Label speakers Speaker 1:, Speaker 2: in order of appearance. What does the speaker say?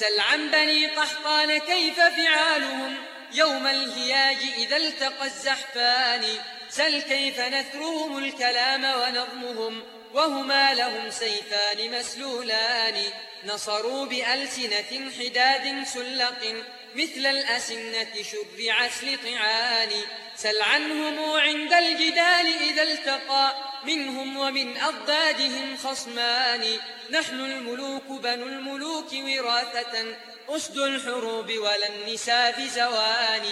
Speaker 1: سل عن بني قحطان كيف فعالهم؟ يوم الهياج إذا التقى الزحفان. سل كيف نثرهم الكلام ونظمهم وهما لهم سيفان مسلولان. نصروا بألسنة حداد سلق مثل الأسنة شرعت لطعان سل عنهم عند الجدال إذا التقى منهم ومن أضدادهم خصمان. نحن الملوك بنو الملوك وراثة أسد الحروب ولا النساء زوان